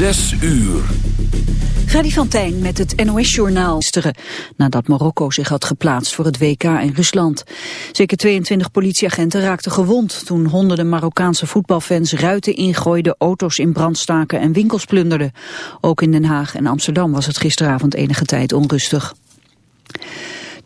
Zes uur. Freddy van Tijn met het NOS-journaal. Nadat Marokko zich had geplaatst voor het WK in Rusland. Zeker 22 politieagenten raakten gewond... toen honderden Marokkaanse voetbalfans ruiten ingooiden... auto's in brand staken en winkels plunderden. Ook in Den Haag en Amsterdam was het gisteravond enige tijd onrustig.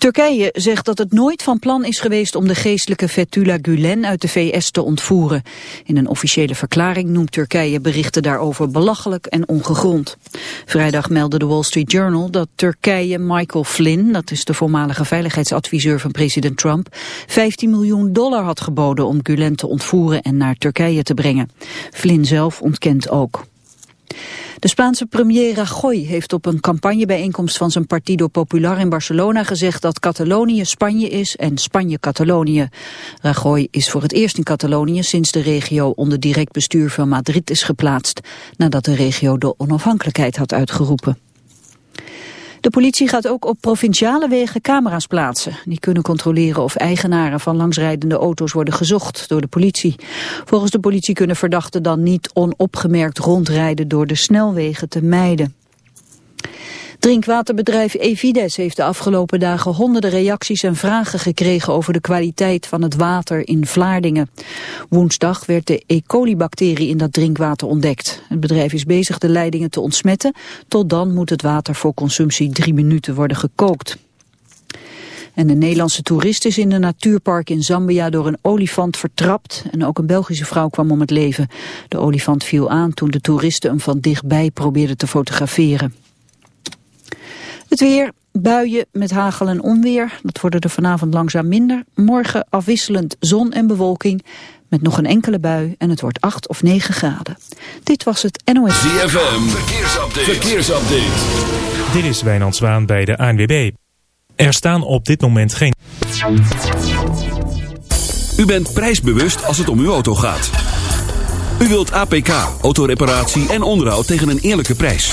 Turkije zegt dat het nooit van plan is geweest om de geestelijke Fethullah Gulen uit de VS te ontvoeren. In een officiële verklaring noemt Turkije berichten daarover belachelijk en ongegrond. Vrijdag meldde de Wall Street Journal dat Turkije Michael Flynn, dat is de voormalige veiligheidsadviseur van president Trump, 15 miljoen dollar had geboden om Gulen te ontvoeren en naar Turkije te brengen. Flynn zelf ontkent ook. De Spaanse premier Rajoy heeft op een campagnebijeenkomst van zijn Partido Popular in Barcelona gezegd dat Catalonië Spanje is en Spanje Catalonië. Rajoy is voor het eerst in Catalonië sinds de regio onder direct bestuur van Madrid is geplaatst, nadat de regio de onafhankelijkheid had uitgeroepen. De politie gaat ook op provinciale wegen camera's plaatsen. Die kunnen controleren of eigenaren van langsrijdende auto's worden gezocht door de politie. Volgens de politie kunnen verdachten dan niet onopgemerkt rondrijden door de snelwegen te mijden. Drinkwaterbedrijf Evides heeft de afgelopen dagen honderden reacties en vragen gekregen over de kwaliteit van het water in Vlaardingen. Woensdag werd de E. coli-bacterie in dat drinkwater ontdekt. Het bedrijf is bezig de leidingen te ontsmetten. Tot dan moet het water voor consumptie drie minuten worden gekookt. En de Nederlandse toerist is in een natuurpark in Zambia door een olifant vertrapt. En ook een Belgische vrouw kwam om het leven. De olifant viel aan toen de toeristen hem van dichtbij probeerden te fotograferen. Het weer, buien met hagel en onweer. Dat worden er vanavond langzaam minder. Morgen afwisselend zon en bewolking. Met nog een enkele bui en het wordt 8 of 9 graden. Dit was het NOS. ZFM, verkeersupdate. verkeersupdate. Dit is Wijnand Zwaan bij de ANWB. Er staan op dit moment geen... U bent prijsbewust als het om uw auto gaat. U wilt APK, autoreparatie en onderhoud tegen een eerlijke prijs.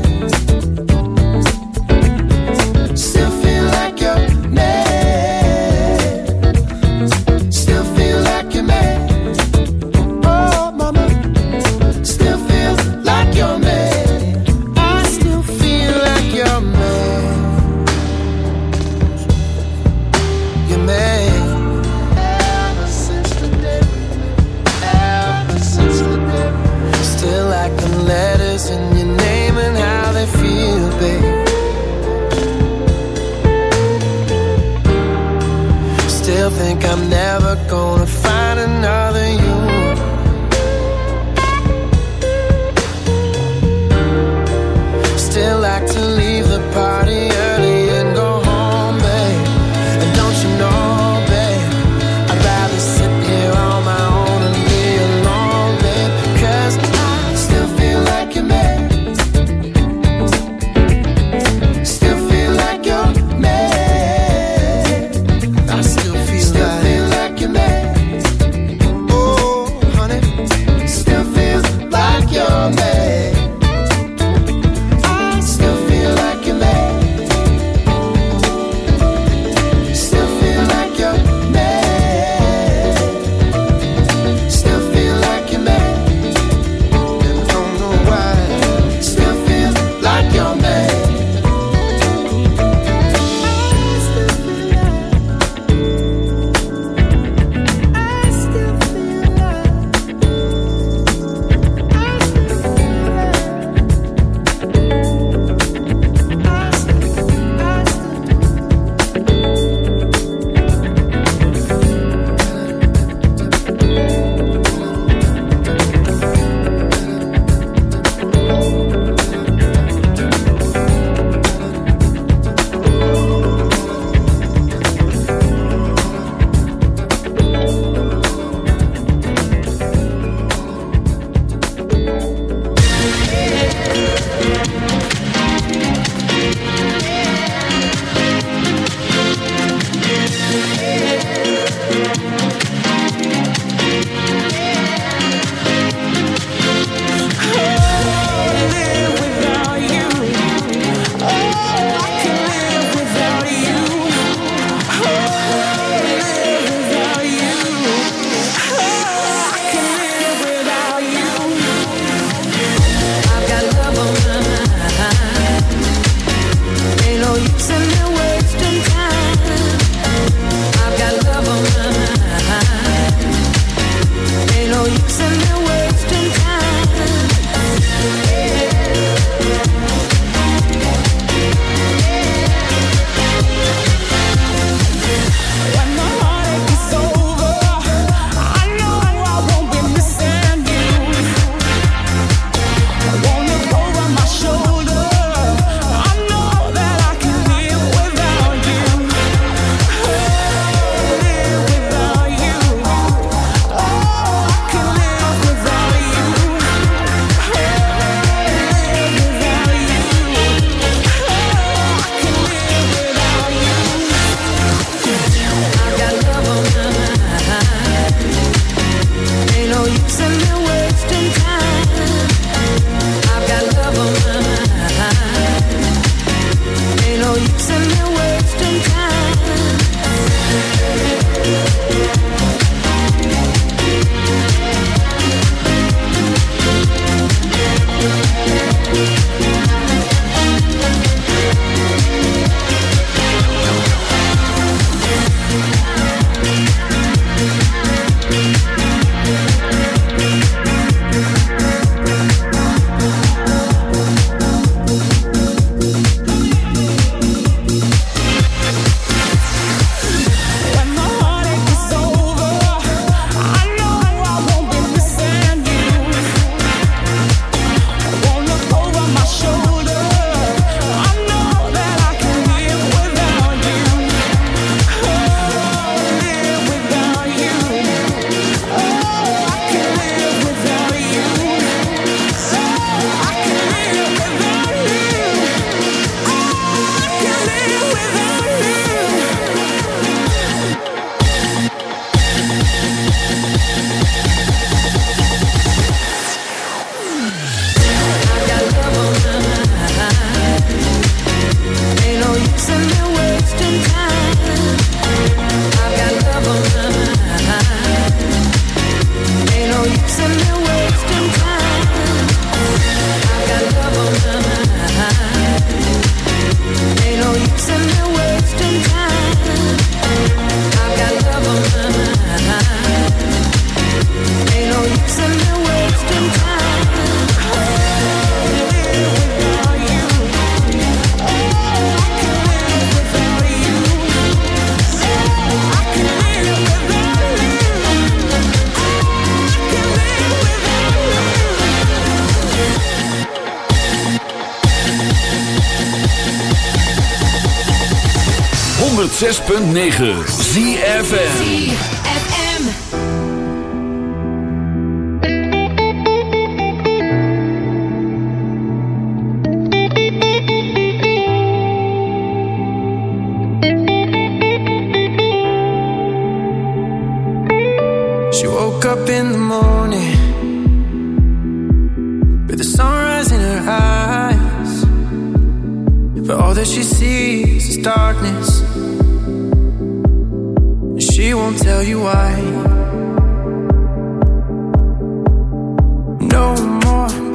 9.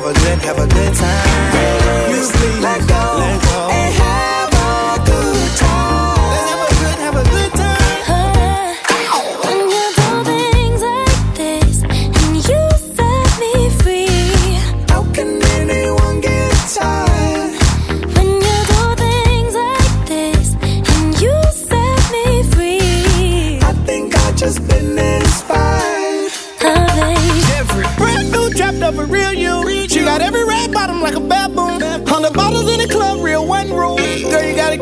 have a good, have a good time. You sleep, let go. Let go.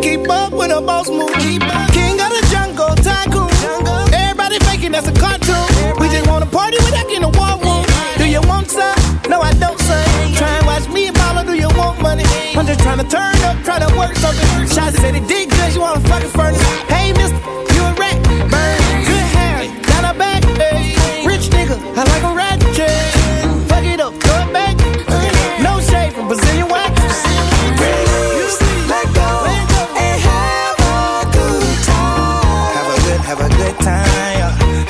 Keep up with a boss move. King of the jungle, tycoon. Jungle. Everybody faking that's a cartoon. Everybody. We just wanna party with that getting a war wound. Do you want some? No, I don't, son. Try and watch me and mama, do you want money? I'm just trying to turn up, try to work something. Shots said he did good, you wanna fucking furnace. Hey, mister.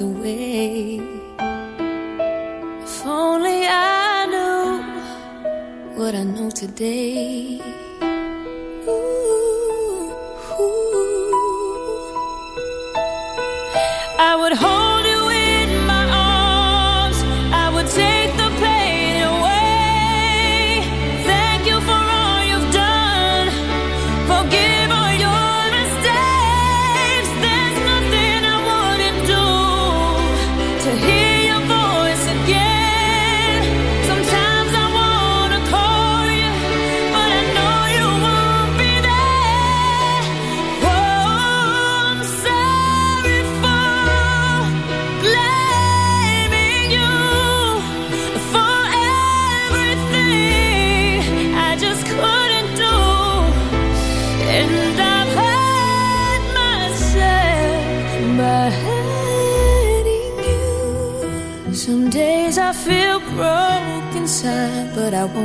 away. If only I knew what I know today.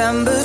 September.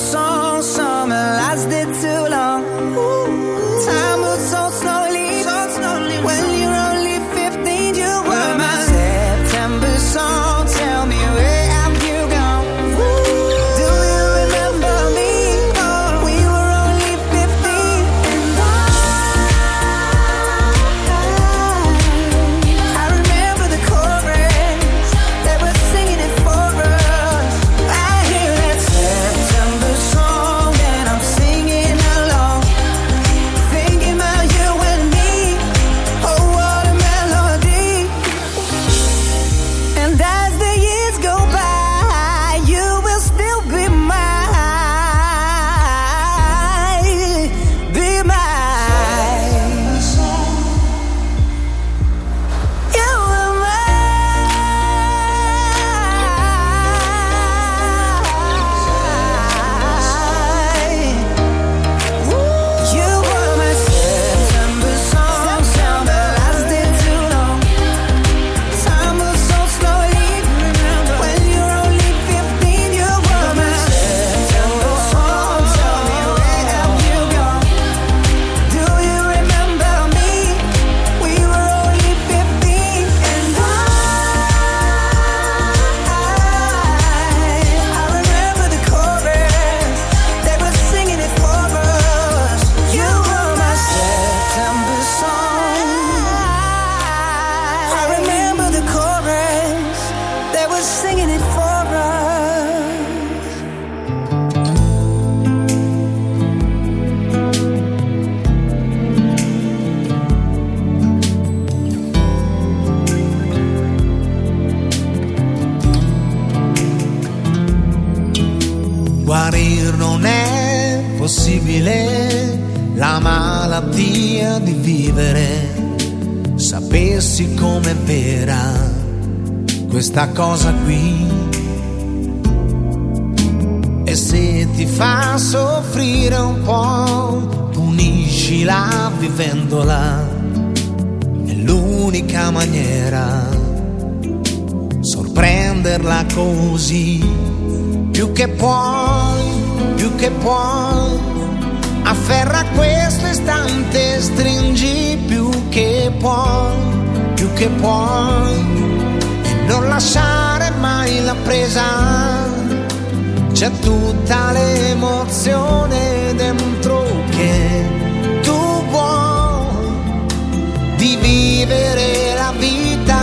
vivere la vita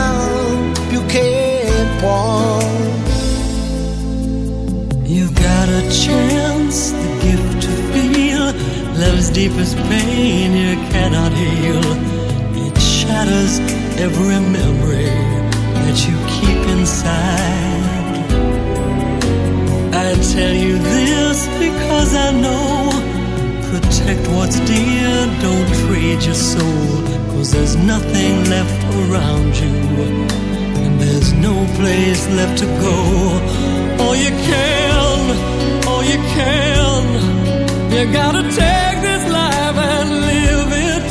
più che può. You've got a chance, the gift to feel love's deepest pain you cannot heal. It shatters every memory that you keep inside. I tell you this because I know. Protect what's dear, don't trade your soul. Cause there's nothing left around you, and there's no place left to go. All you can, all you can, you gotta take this life and live it.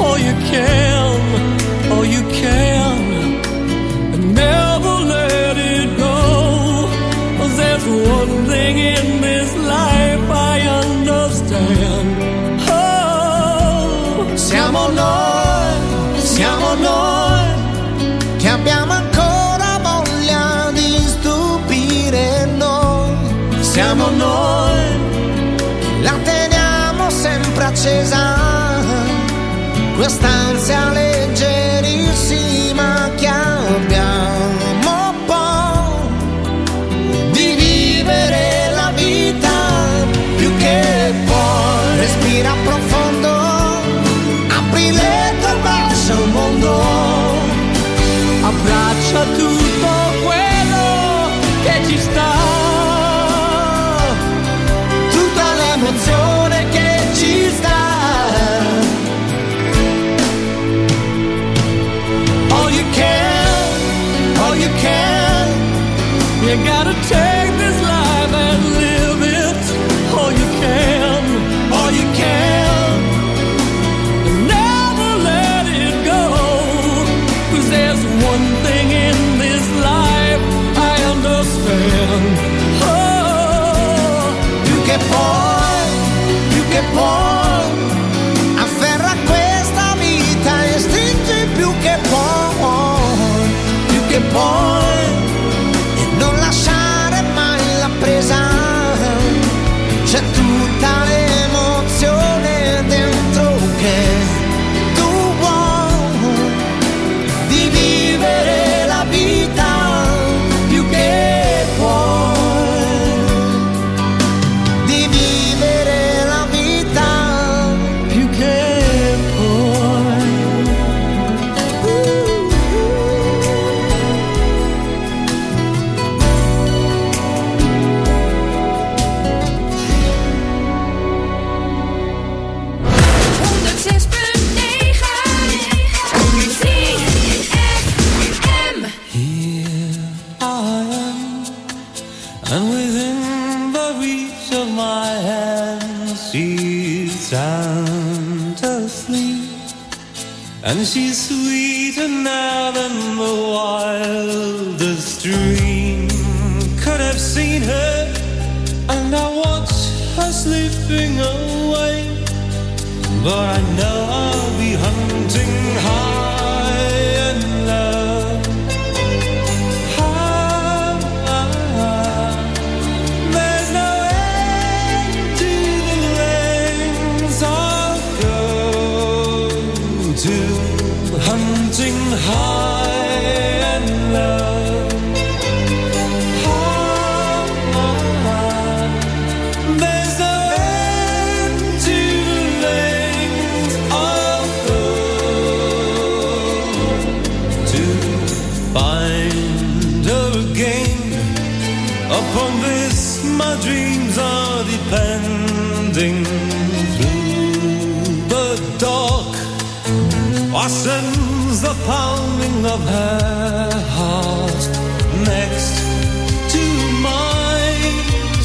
All you can, all you can, and never let it go. Cause there's one thing in this. noi, la teniamo sempre accesa, quest'ansia leggerissima che abbiamo po' di vivere la vita più che poi respira profondo, apri le tue braccia al mondo, abbraccia tu. you gotta take to hunting hard. of her heart next to mine.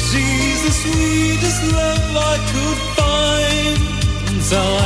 She's the sweetest love I could find. So I